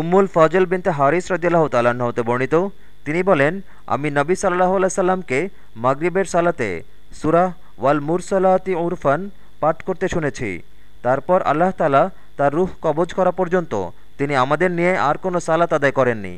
উম্মুল ফজল বিনতে হারিস রদিল্লাহ তাল্লাহ্ন হতে বর্ণিত, তিনি বলেন, আমি নবী সাল্লাহ সাল্লামকে মাগরিবের সালাতে সুরাহ ওয়াল মুরসালাতি উরফান পাঠ করতে শুনেছি। তারপর আল্লাহ তালা তার রুহ কবজ করা পর্যন্ত তিনি আমাদের নিয়ে আর কোনো সালাত আদায় করেননি।